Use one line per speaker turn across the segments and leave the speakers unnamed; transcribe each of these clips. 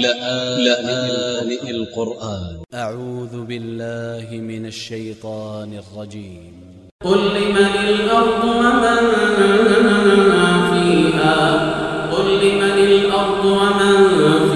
لآن, لآن القرآن. أ ع و ذ ب ا ل ل ه من ا ل ش ي ط ا ن ا ل ج ي م ق
قل لمن ا ل أ ر ض و م ومن فيها؟ قل لمن ا ل أ ر ض ومن فيها؟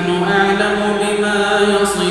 نحن أعلم بما يصير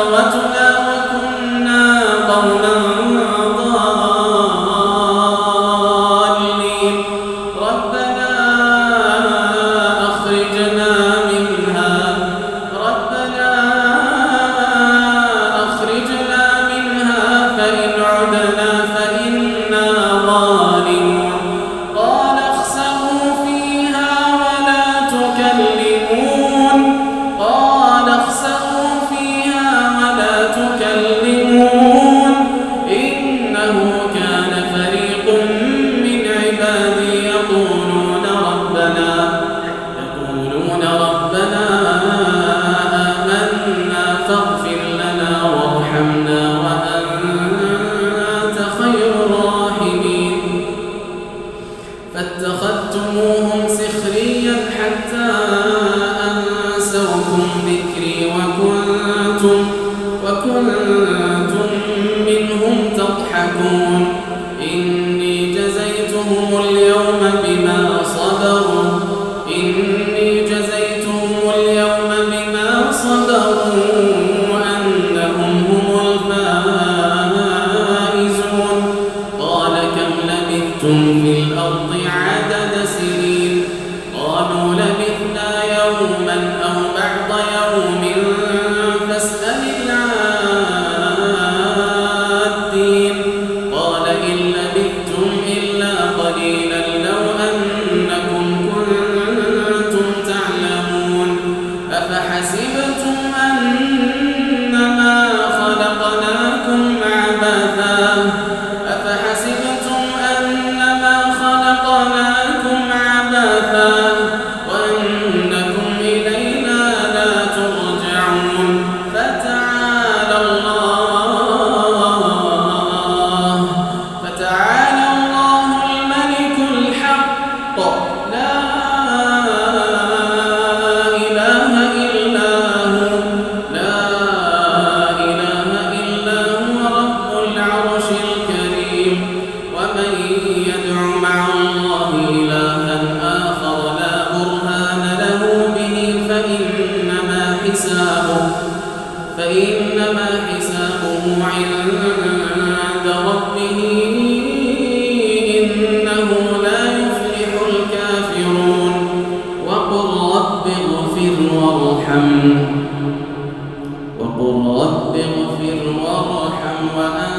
شقاوتنا وكنا قوما ذكري وكنتم, وكنتم منهم تضحكون. إني جزيتهم اليوم بما صبروا. إني جزيتهم اليوم بما صبروا. أفحسبتم أنما خلقناكم عبادا فإنما حسابه فإنما حسابه عند ربه إنه لا يفلح الكافرون. وقل رب اغفر وارحم وقل رب اغفر وارحم وأنت